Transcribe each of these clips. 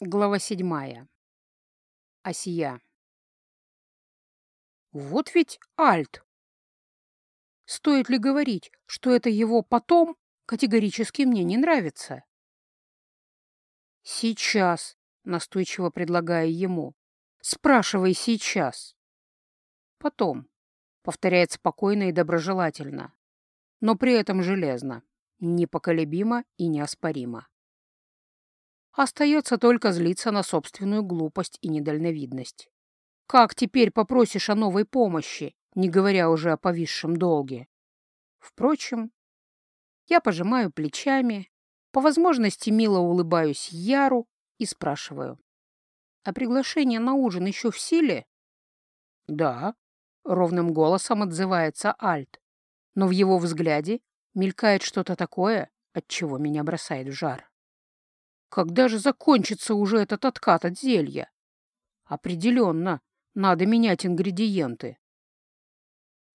Глава седьмая. Осия. Вот ведь Альт. Стоит ли говорить, что это его потом категорически мне не нравится? Сейчас, настойчиво предлагая ему. Спрашивай сейчас. Потом, повторяет спокойно и доброжелательно, но при этом железно, непоколебимо и неоспоримо. Остается только злиться на собственную глупость и недальновидность. Как теперь попросишь о новой помощи, не говоря уже о повисшем долге? Впрочем, я пожимаю плечами, по возможности мило улыбаюсь Яру и спрашиваю. «А приглашение на ужин еще в силе?» «Да», — ровным голосом отзывается Альт, но в его взгляде мелькает что-то такое, от чего меня бросает в жар. Когда же закончится уже этот откат от зелья? Определенно, надо менять ингредиенты.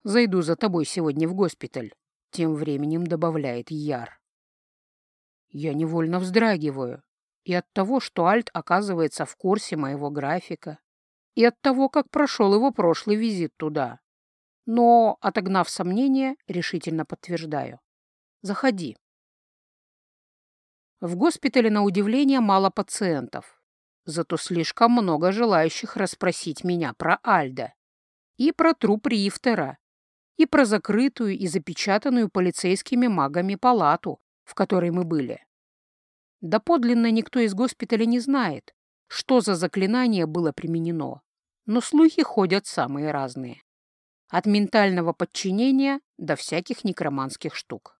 Зайду за тобой сегодня в госпиталь, тем временем добавляет Яр. Я невольно вздрагиваю и от того, что Альт оказывается в курсе моего графика, и от того, как прошел его прошлый визит туда. Но, отогнав сомнения, решительно подтверждаю. Заходи. В госпитале, на удивление, мало пациентов. Зато слишком много желающих расспросить меня про Альда. И про труп Рифтера. И про закрытую и запечатанную полицейскими магами палату, в которой мы были. Да подлинно никто из госпиталя не знает, что за заклинание было применено. Но слухи ходят самые разные. От ментального подчинения до всяких некроманских штук.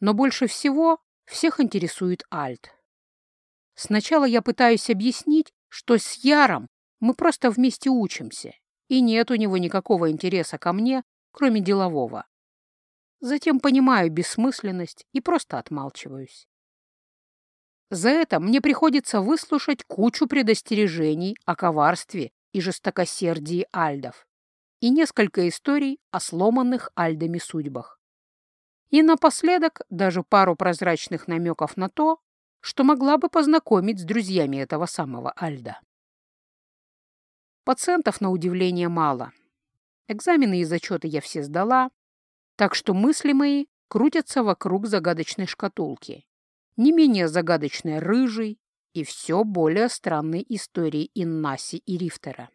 Но больше всего всех интересует Альт. Сначала я пытаюсь объяснить, что с Яром мы просто вместе учимся, и нет у него никакого интереса ко мне, кроме делового. Затем понимаю бессмысленность и просто отмалчиваюсь. За это мне приходится выслушать кучу предостережений о коварстве и жестокосердии альдов и несколько историй о сломанных альдами судьбах. И напоследок даже пару прозрачных намеков на то, что могла бы познакомить с друзьями этого самого Альда. Пациентов, на удивление, мало. Экзамены и зачеты я все сдала, так что мысли мои крутятся вокруг загадочной шкатулки, не менее загадочной рыжей и все более странной истории Иннаси и Рифтера.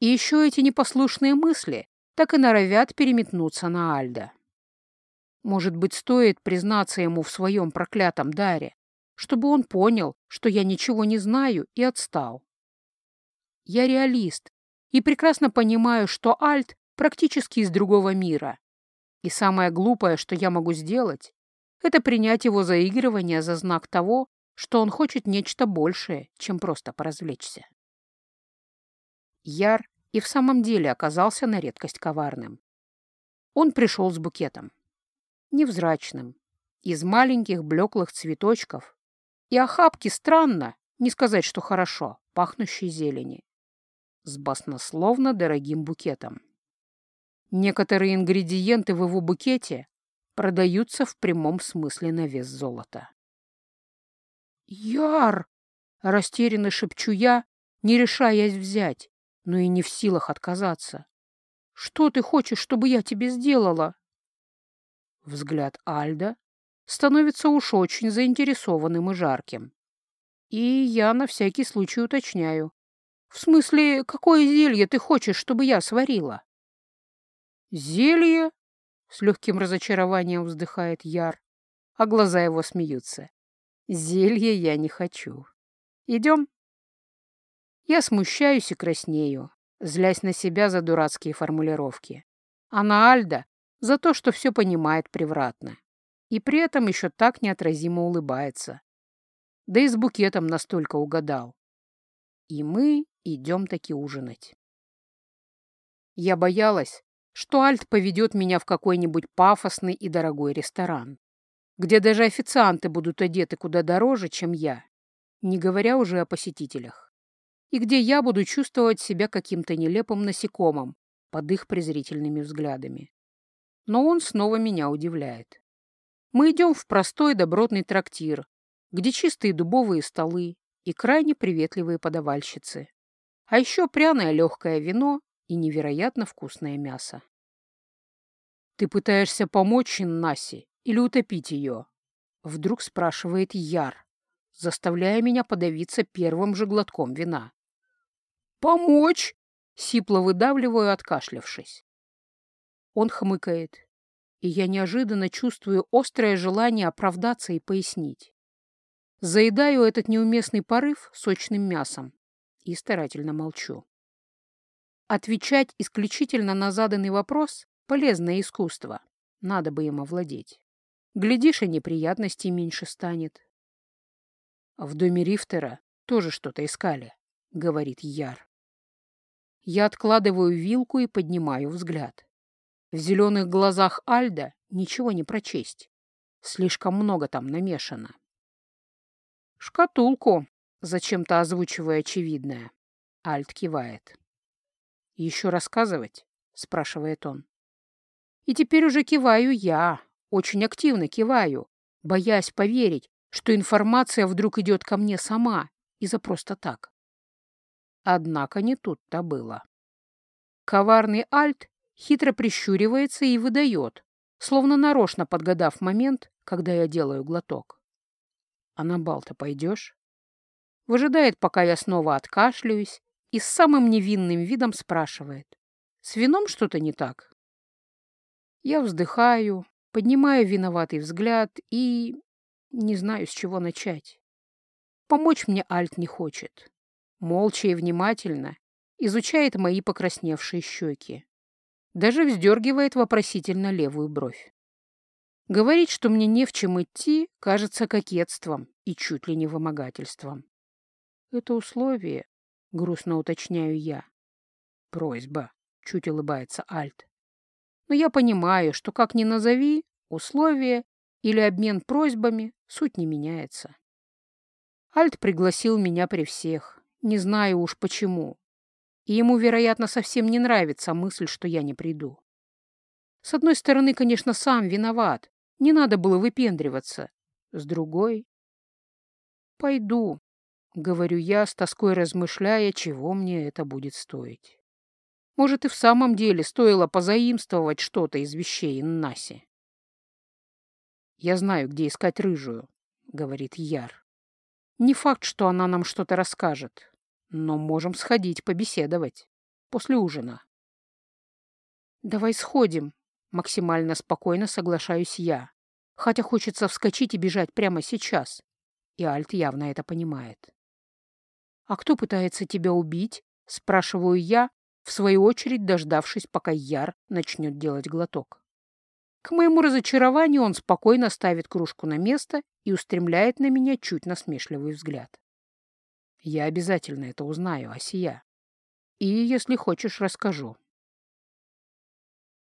И еще эти непослушные мысли так и норовят переметнуться на Альда. Может быть, стоит признаться ему в своем проклятом даре, чтобы он понял, что я ничего не знаю и отстал. Я реалист и прекрасно понимаю, что Альт практически из другого мира. И самое глупое, что я могу сделать, это принять его заигрывание за знак того, что он хочет нечто большее, чем просто поразвлечься. Яр и в самом деле оказался на редкость коварным. Он пришел с букетом невзрачным, из маленьких блеклых цветочков и охапки странно, не сказать, что хорошо, пахнущей зелени, с баснословно дорогим букетом. Некоторые ингредиенты в его букете продаются в прямом смысле на вес золота. «Яр!» — растерянно шепчу я, не решаясь взять, но и не в силах отказаться. «Что ты хочешь, чтобы я тебе сделала?» Взгляд Альда становится уж очень заинтересованным и жарким. И я на всякий случай уточняю. В смысле, какое зелье ты хочешь, чтобы я сварила? Зелье? С легким разочарованием вздыхает Яр, а глаза его смеются. Зелье я не хочу. Идем? Я смущаюсь и краснею, злясь на себя за дурацкие формулировки. А на Альда за то, что все понимает превратно. И при этом еще так неотразимо улыбается. Да и с букетом настолько угадал. И мы идем таки ужинать. Я боялась, что Альт поведет меня в какой-нибудь пафосный и дорогой ресторан, где даже официанты будут одеты куда дороже, чем я, не говоря уже о посетителях, и где я буду чувствовать себя каким-то нелепым насекомым под их презрительными взглядами но он снова меня удивляет. Мы идем в простой добротный трактир, где чистые дубовые столы и крайне приветливые подавальщицы. А еще пряное легкое вино и невероятно вкусное мясо. «Ты пытаешься помочь Иннасе или утопить ее?» Вдруг спрашивает Яр, заставляя меня подавиться первым же глотком вина. «Помочь?» — сипло выдавливаю, откашлявшись. Он хмыкает, и я неожиданно чувствую острое желание оправдаться и пояснить. Заедаю этот неуместный порыв сочным мясом и старательно молчу. Отвечать исключительно на заданный вопрос — полезное искусство. Надо бы им овладеть. Глядишь, и неприятностей меньше станет. В доме Рифтера тоже что-то искали, — говорит Яр. Я откладываю вилку и поднимаю взгляд. В зеленых глазах Альда ничего не прочесть. Слишком много там намешано. «Шкатулку», — зачем-то озвучивая очевидное. Альд кивает. «Еще рассказывать?» — спрашивает он. И теперь уже киваю я, очень активно киваю, боясь поверить, что информация вдруг идет ко мне сама и за просто так. Однако не тут-то было. Коварный Альт хитро прищуривается и выдает, словно нарочно подгадав момент, когда я делаю глоток. «А на бал-то пойдешь?» Выжидает, пока я снова откашляюсь, и с самым невинным видом спрашивает. «С вином что-то не так?» Я вздыхаю, поднимаю виноватый взгляд и... не знаю, с чего начать. Помочь мне Альт не хочет. Молча и внимательно изучает мои покрасневшие щеки. Даже вздергивает вопросительно левую бровь. Говорит, что мне не в чем идти, кажется кокетством и чуть ли не вымогательством. Это условие, грустно уточняю я. Просьба, чуть улыбается Альт. Но я понимаю, что как ни назови, условия или обмен просьбами, суть не меняется. Альт пригласил меня при всех, не знаю уж почему, и ему, вероятно, совсем не нравится мысль, что я не приду. С одной стороны, конечно, сам виноват, не надо было выпендриваться. С другой... «Пойду», — говорю я, с тоской размышляя, чего мне это будет стоить. Может, и в самом деле стоило позаимствовать что-то из вещей Наси. «Я знаю, где искать рыжую», — говорит Яр. «Не факт, что она нам что-то расскажет. Но можем сходить побеседовать. После ужина. «Давай сходим», — максимально спокойно соглашаюсь я, хотя хочется вскочить и бежать прямо сейчас. И Альт явно это понимает. «А кто пытается тебя убить?» — спрашиваю я, в свою очередь дождавшись, пока Яр начнет делать глоток. К моему разочарованию он спокойно ставит кружку на место и устремляет на меня чуть насмешливый взгляд. Я обязательно это узнаю, Асия. И, если хочешь, расскажу.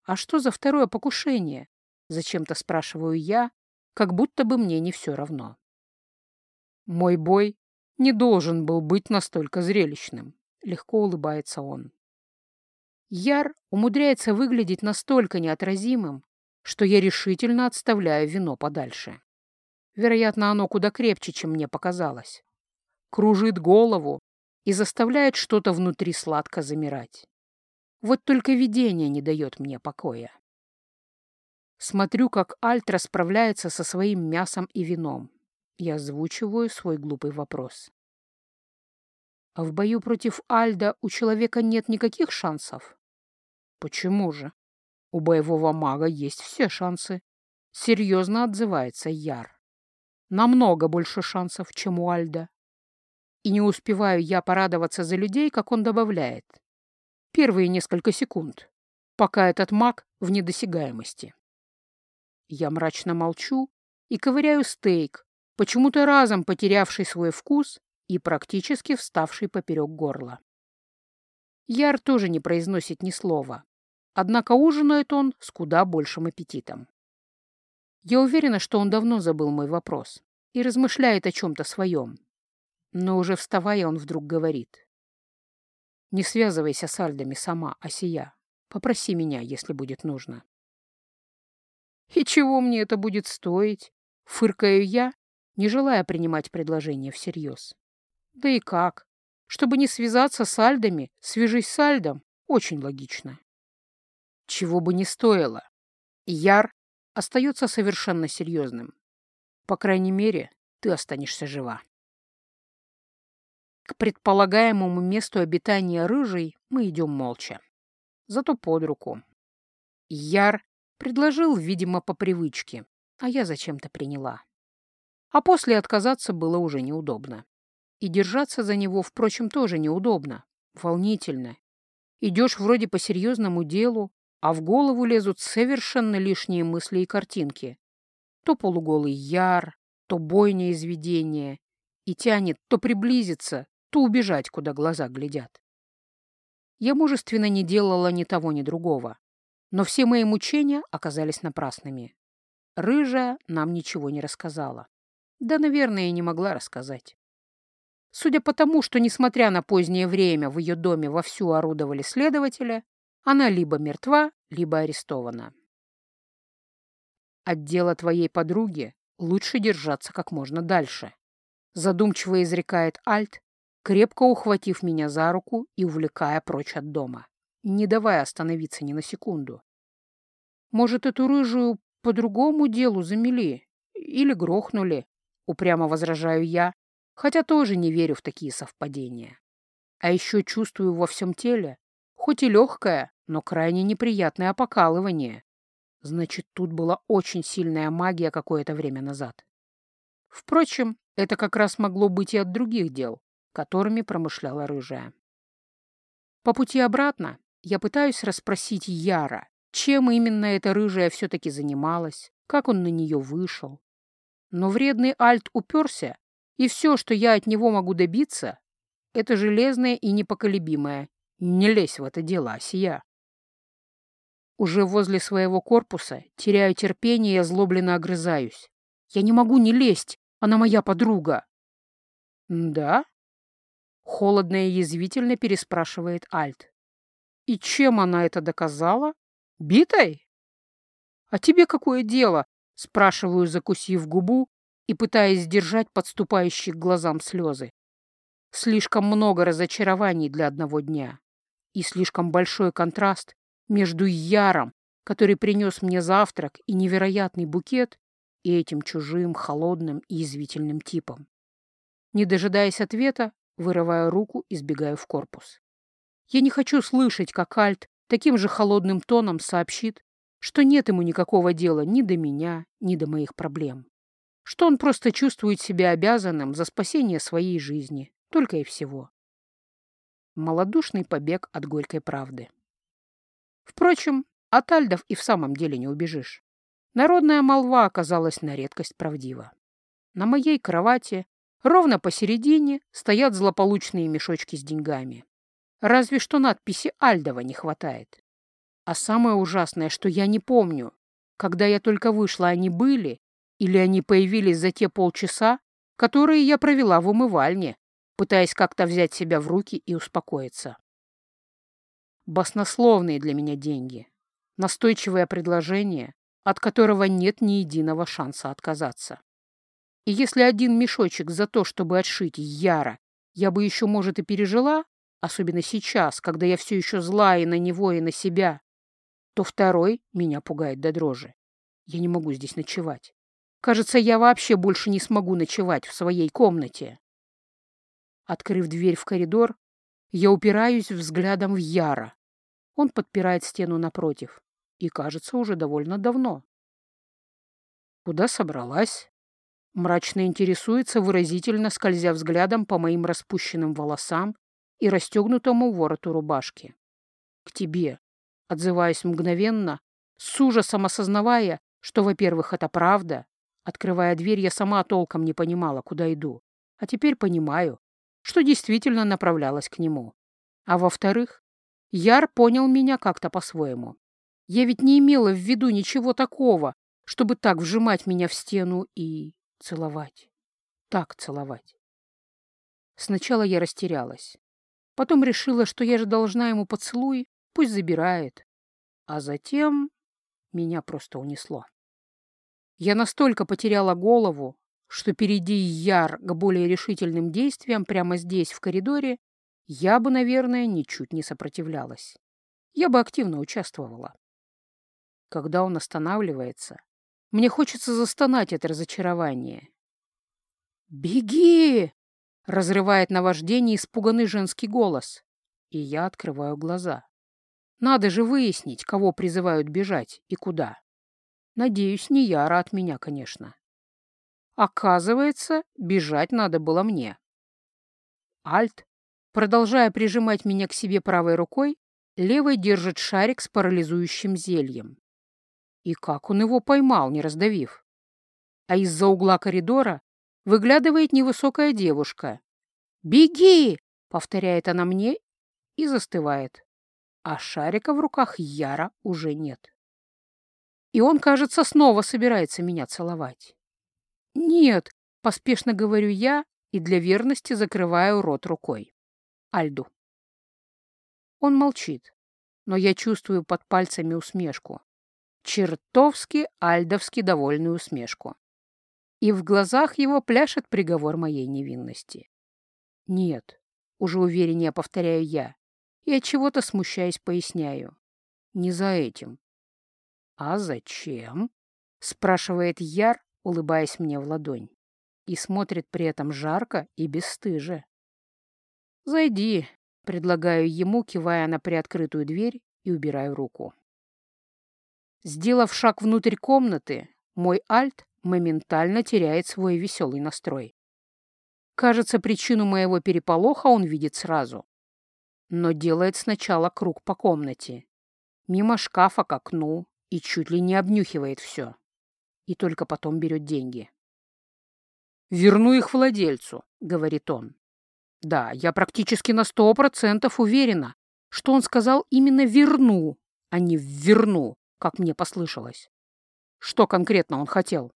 А что за второе покушение? Зачем-то спрашиваю я, как будто бы мне не все равно. Мой бой не должен был быть настолько зрелищным, легко улыбается он. Яр умудряется выглядеть настолько неотразимым, что я решительно отставляю вино подальше. Вероятно, оно куда крепче, чем мне показалось кружит голову и заставляет что-то внутри сладко замирать. Вот только видение не дает мне покоя. Смотрю, как Альт расправляется со своим мясом и вином. Я озвучиваю свой глупый вопрос. А в бою против Альда у человека нет никаких шансов? Почему же? У боевого мага есть все шансы. Серьезно отзывается Яр. Намного больше шансов, чем у Альда. И не успеваю я порадоваться за людей, как он добавляет. Первые несколько секунд, пока этот маг в недосягаемости. Я мрачно молчу и ковыряю стейк, почему-то разом потерявший свой вкус и практически вставший поперек горла. Яр тоже не произносит ни слова, однако ужинает он с куда большим аппетитом. Я уверена, что он давно забыл мой вопрос и размышляет о чем-то своем. Но уже вставая, он вдруг говорит. «Не связывайся с Альдами сама, а сия. Попроси меня, если будет нужно». «И чего мне это будет стоить?» — фыркаю я, не желая принимать предложение всерьез. Да и как? Чтобы не связаться с Альдами, свяжись с Альдом. Очень логично. Чего бы ни стоило. Яр остается совершенно серьезным. По крайней мере, ты останешься жива. К предполагаемому месту обитания рыжей мы идем молча. Зато под руку. Яр предложил, видимо, по привычке, а я зачем-то приняла. А после отказаться было уже неудобно. И держаться за него, впрочем, тоже неудобно, волнительно. Идешь вроде по серьезному делу, а в голову лезут совершенно лишние мысли и картинки. То полуголый яр, то бойня из видения, и тянет то приблизиться, то убежать, куда глаза глядят. Я мужественно не делала ни того, ни другого, но все мои мучения оказались напрасными. Рыжая нам ничего не рассказала. Да, наверное, и не могла рассказать. Судя по тому, что, несмотря на позднее время, в ее доме вовсю орудовали следователя, она либо мертва, либо арестована. От дела твоей подруги лучше держаться как можно дальше. Задумчиво изрекает Альт, крепко ухватив меня за руку и увлекая прочь от дома, не давая остановиться ни на секунду. Может, эту рыжую по другому делу замели или грохнули, упрямо возражаю я, хотя тоже не верю в такие совпадения. А еще чувствую во всем теле, хоть и легкое, но крайне неприятное покалывание. Значит, тут была очень сильная магия какое-то время назад. Впрочем, это как раз могло быть и от других дел, которыми промышляла рыжая. По пути обратно я пытаюсь расспросить Яра, чем именно эта рыжая все-таки занималась, как он на нее вышел. Но вредный Альт уперся и все, что я от него могу добиться, это железное и непоколебимое. Не лезь в это дело, Асия. Уже возле своего корпуса теряю терпение и озлобленно огрызаюсь. Я не могу не лезть, она моя подруга. Да? Холодно и язвительно переспрашивает Альт. И чем она это доказала? Битой? А тебе какое дело? Спрашиваю, закусив губу и пытаясь сдержать подступающие к глазам слезы. Слишком много разочарований для одного дня. И слишком большой контраст между Яром, который принес мне завтрак и невероятный букет, и этим чужим, холодным и язвительным типом. Не дожидаясь ответа, вырываю руку и сбегаю в корпус. Я не хочу слышать, как Альт таким же холодным тоном сообщит, что нет ему никакого дела ни до меня, ни до моих проблем что он просто чувствует себя обязанным за спасение своей жизни, только и всего. Молодушный побег от горькой правды. Впрочем, от Альдов и в самом деле не убежишь. Народная молва оказалась на редкость правдива. На моей кровати, ровно посередине, стоят злополучные мешочки с деньгами. Разве что надписи Альдова не хватает. А самое ужасное, что я не помню, когда я только вышла, они были или они появились за те полчаса, которые я провела в умывальне, пытаясь как-то взять себя в руки и успокоиться. Баснословные для меня деньги. Настойчивое предложение, от которого нет ни единого шанса отказаться. И если один мешочек за то, чтобы отшить Яра, я бы еще, может, и пережила, особенно сейчас, когда я все еще зла и на него, и на себя, то второй меня пугает до дрожи. Я не могу здесь ночевать. Кажется, я вообще больше не смогу ночевать в своей комнате. Открыв дверь в коридор, я упираюсь взглядом в Яра. Он подпирает стену напротив. И, кажется, уже довольно давно. Куда собралась? Мрачно интересуется, выразительно скользя взглядом по моим распущенным волосам и расстегнутому вороту рубашки. К тебе. Отзываюсь мгновенно, с ужасом осознавая, что, во-первых, это правда, Открывая дверь, я сама толком не понимала, куда иду. А теперь понимаю, что действительно направлялась к нему. А во-вторых, Яр понял меня как-то по-своему. Я ведь не имела в виду ничего такого, чтобы так вжимать меня в стену и целовать. Так целовать. Сначала я растерялась. Потом решила, что я же должна ему поцелуй, пусть забирает. А затем меня просто унесло. Я настолько потеряла голову, что перейди Яр к более решительным действиям прямо здесь, в коридоре, я бы, наверное, ничуть не сопротивлялась. Я бы активно участвовала. Когда он останавливается, мне хочется застонать от разочарования. «Беги!» — разрывает наваждение испуганный женский голос, и я открываю глаза. Надо же выяснить, кого призывают бежать и куда. Надеюсь, не Яра от меня, конечно. Оказывается, бежать надо было мне. Альт, продолжая прижимать меня к себе правой рукой, левой держит шарик с парализующим зельем. И как он его поймал, не раздавив? А из-за угла коридора выглядывает невысокая девушка. «Беги!» — повторяет она мне и застывает. А шарика в руках Яра уже нет. И он, кажется, снова собирается меня целовать. «Нет», — поспешно говорю я и для верности закрываю рот рукой. Альду. Он молчит, но я чувствую под пальцами усмешку. Чертовски альдовски довольную усмешку. И в глазах его пляшет приговор моей невинности. Нет, уже увереннее повторяю я, и от чего-то смущаясь поясняю. Не за этим. «А зачем?» — спрашивает Яр, улыбаясь мне в ладонь, и смотрит при этом жарко и бесстыже. «Зайди», — предлагаю ему, кивая на приоткрытую дверь и убираю руку. Сделав шаг внутрь комнаты, мой альт моментально теряет свой веселый настрой. Кажется, причину моего переполоха он видит сразу. Но делает сначала круг по комнате, мимо шкафа к окну, и чуть ли не обнюхивает все. И только потом берет деньги. «Верну их владельцу», — говорит он. Да, я практически на сто процентов уверена, что он сказал именно «верну», а не «верну», как мне послышалось. Что конкретно он хотел?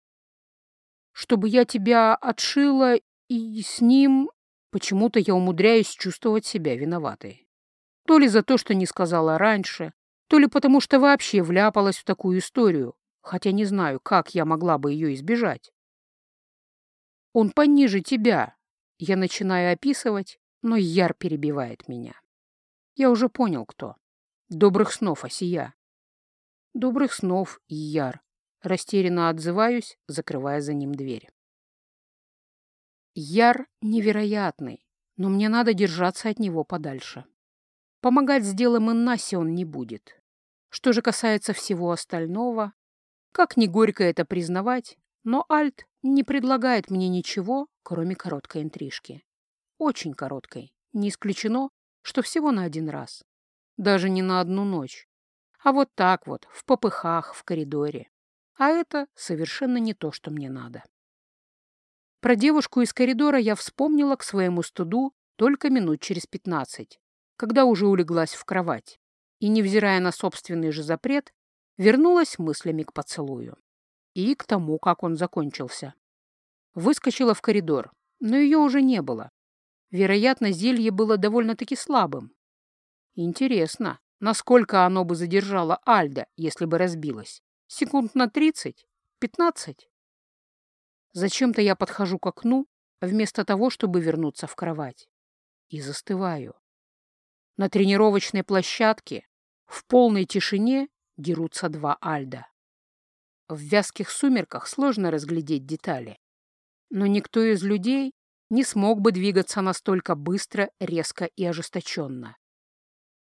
Чтобы я тебя отшила и с ним... Почему-то я умудряюсь чувствовать себя виноватой. То ли за то, что не сказала раньше, то ли потому, что вообще вляпалась в такую историю, хотя не знаю, как я могла бы ее избежать. Он пониже тебя. Я начинаю описывать, но Яр перебивает меня. Я уже понял, кто. Добрых снов, Осия. Добрых снов, Яр. Растерянно отзываюсь, закрывая за ним дверь. Яр невероятный, но мне надо держаться от него подальше. Помогать с делом Иннасе он не будет. Что же касается всего остального, как ни горько это признавать, но Альт не предлагает мне ничего, кроме короткой интрижки. Очень короткой. Не исключено, что всего на один раз. Даже не на одну ночь. А вот так вот, в попыхах, в коридоре. А это совершенно не то, что мне надо. Про девушку из коридора я вспомнила к своему студу только минут через пятнадцать, когда уже улеглась в кровать и, невзирая на собственный же запрет, вернулась мыслями к поцелую. И к тому, как он закончился. Выскочила в коридор, но ее уже не было. Вероятно, зелье было довольно-таки слабым. Интересно, насколько оно бы задержало Альда, если бы разбилось? Секунд на тридцать? Пятнадцать? Зачем-то я подхожу к окну, вместо того, чтобы вернуться в кровать. И застываю. На тренировочной площадке в полной тишине дерутся два Альда. В вязких сумерках сложно разглядеть детали. Но никто из людей не смог бы двигаться настолько быстро, резко и ожесточенно.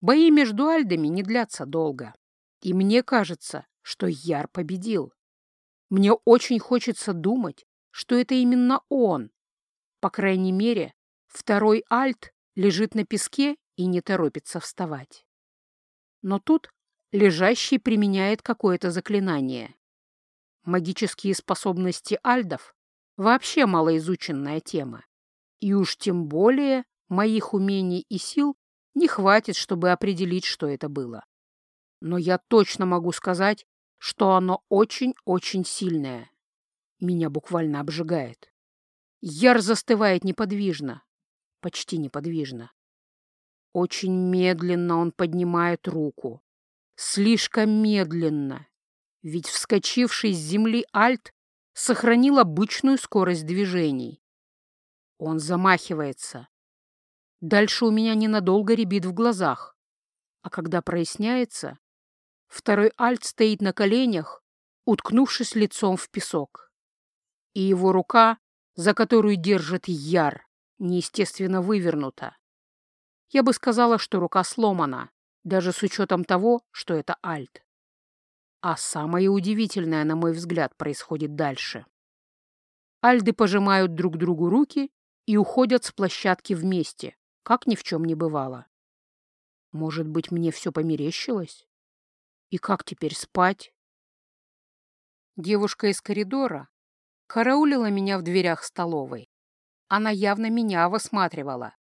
Бои между Альдами не длятся долго. И мне кажется, что Яр победил. Мне очень хочется думать, что это именно он. По крайней мере, второй Альт лежит на песке и не торопится вставать. Но тут лежащий применяет какое-то заклинание. Магические способности альдов — вообще малоизученная тема. И уж тем более моих умений и сил не хватит, чтобы определить, что это было. Но я точно могу сказать, что оно очень-очень сильное. Меня буквально обжигает. Яр застывает неподвижно, почти неподвижно. Очень медленно он поднимает руку. Слишком медленно. Ведь вскочивший с земли Альт сохранил обычную скорость движений. Он замахивается. Дальше у меня ненадолго рябит в глазах. А когда проясняется, второй альт стоит на коленях, уткнувшись лицом в песок. И его рука, за которую держит Яр, неестественно вывернута. Я бы сказала, что рука сломана, даже с учетом того, что это альт. А самое удивительное, на мой взгляд, происходит дальше. Альды пожимают друг другу руки и уходят с площадки вместе, как ни в чем не бывало. Может быть, мне все померещилось? И как теперь спать? Девушка из коридора караулила меня в дверях столовой. Она явно меня высматривала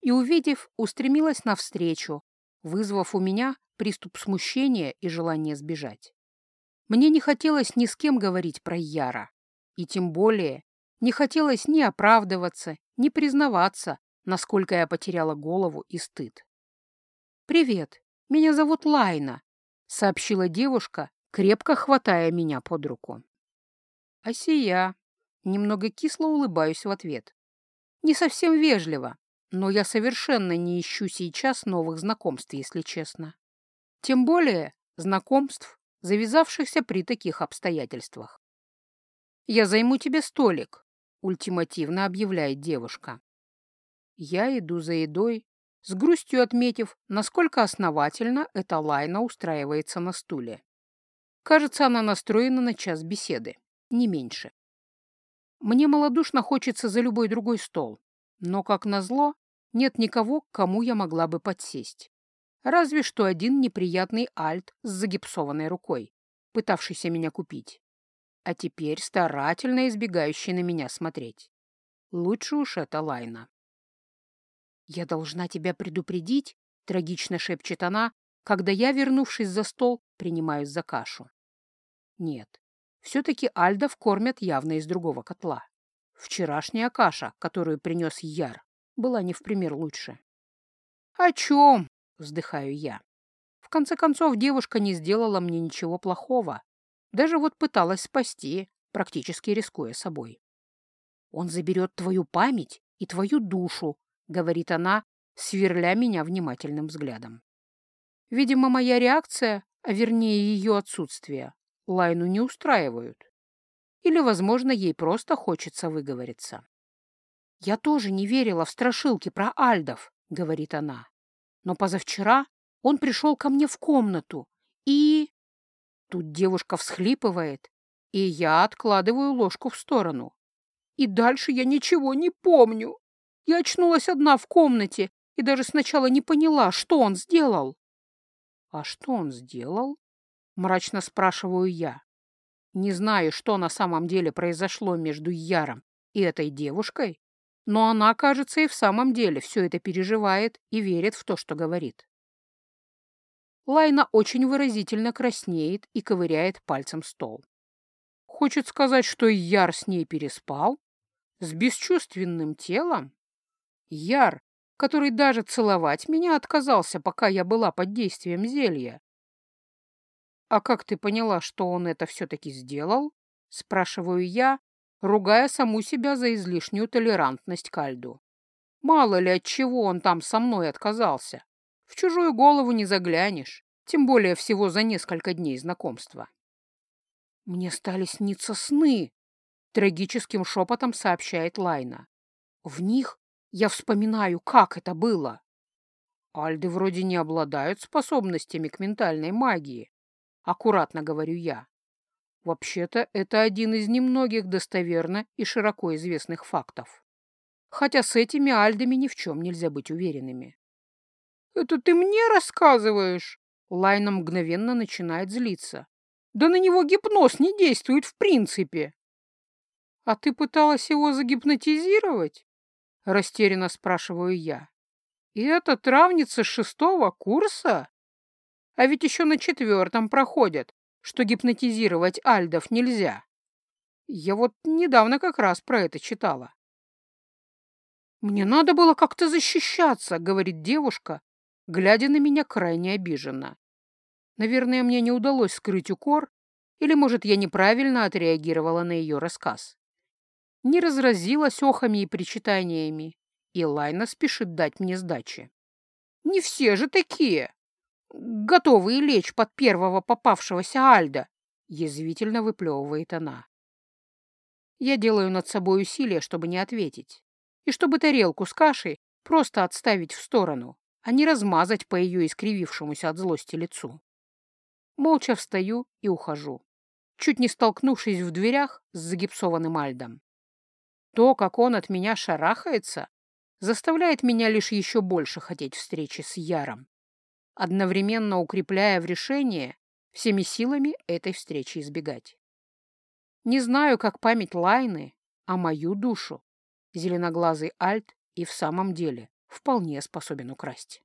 и, увидев, устремилась навстречу, вызвав у меня приступ смущения и желание сбежать. Мне не хотелось ни с кем говорить про Яра, и тем более не хотелось ни оправдываться, ни признаваться, насколько я потеряла голову и стыд. «Привет, меня зовут Лайна», — сообщила девушка, крепко хватая меня под руку. А сия, немного кисло улыбаюсь в ответ. Не совсем вежливо, но я совершенно не ищу сейчас новых знакомств, если честно. Тем более знакомств, завязавшихся при таких обстоятельствах. «Я займу тебе столик», — ультимативно объявляет девушка. Я иду за едой, с грустью отметив, насколько основательно эта Лайна устраивается на стуле. Кажется, она настроена на час беседы, не меньше. Мне малодушно хочется за любой другой стол, но, как назло, нет никого, к кому я могла бы подсесть. Разве что один неприятный альт с загипсованной рукой, пытавшийся меня купить. А теперь старательно избегающий на меня смотреть. Лучше уж это Лайна. «Я должна тебя предупредить», — трагично шепчет она, когда я, вернувшись за стол, принимаюсь за кашу. Нет, все-таки альдов кормят явно из другого котла. Вчерашняя каша, которую принес Яр, была не в пример лучше. «О чем?» — вздыхаю я. В конце концов, девушка не сделала мне ничего плохого. Даже вот пыталась спасти, практически рискуя собой. «Он заберет твою память и твою душу», говорит она, сверля меня внимательным взглядом. Видимо, моя реакция, а вернее ее отсутствие, Лайну не устраивают. Или, возможно, ей просто хочется выговориться. «Я тоже не верила в страшилки про Альдов», — говорит она. «Но позавчера он пришел ко мне в комнату и...» Тут девушка всхлипывает, и я откладываю ложку в сторону. И дальше я ничего не помню. Я очнулась одна в комнате и даже сначала не поняла, что он сделал. «А что он сделал?» — мрачно спрашиваю я. Не знаю, что на самом деле произошло между Яром и этой девушкой, но она, кажется, и в самом деле все это переживает и верит в то, что говорит. Лайна очень выразительно краснеет и ковыряет пальцем стол. Хочет сказать, что Яр с ней переспал? С бесчувственным телом? Яр, который даже целовать меня отказался, пока я была под действием зелья. «А как ты поняла, что он это все-таки сделал?» — спрашиваю я, ругая саму себя за излишнюю толерантность к Альду. «Мало ли от чего он там со мной отказался. В чужую голову не заглянешь, тем более всего за несколько дней знакомства». «Мне стали сниться сны», — трагическим шепотом сообщает Лайна. «В них я вспоминаю, как это было. Альды вроде не обладают способностями к ментальной магии. Аккуратно говорю я. Вообще-то это один из немногих достоверно и широко известных фактов. Хотя с этими альдами ни в чем нельзя быть уверенными. «Это ты мне рассказываешь?» Лайна мгновенно начинает злиться. «Да на него гипноз не действует в принципе!» «А ты пыталась его загипнотизировать?» — растерянно спрашиваю я. «И это травница шестого курса? А ведь еще на четвертом проходят, что гипнотизировать альдов нельзя. Я вот недавно как раз про это читала». «Мне надо было как-то защищаться», — говорит девушка, глядя на меня крайне обиженно. Наверное, мне не удалось скрыть укор, Или, может, я неправильно отреагировала на ее рассказ? Не разразилась охами и причитаниями, и Лайна спешит дать мне сдачи. Не все же такие, готовые лечь под первого попавшегося Альда, язвительно выплевывает она. Я делаю над собой усилие, чтобы не ответить, и чтобы тарелку с кашей просто отставить в сторону, а не размазать по ее искривившемуся от злости лицу. Молча встаю и ухожу, чуть не столкнувшись в дверях с загипсованным Альдом. То, как он от меня шарахается, заставляет меня лишь еще больше хотеть встречи с Яром, одновременно укрепляя в решении всеми силами этой встречи избегать. Не знаю, как память Лайны, а мою душу зеленоглазый Альт и в самом деле вполне способен украсть.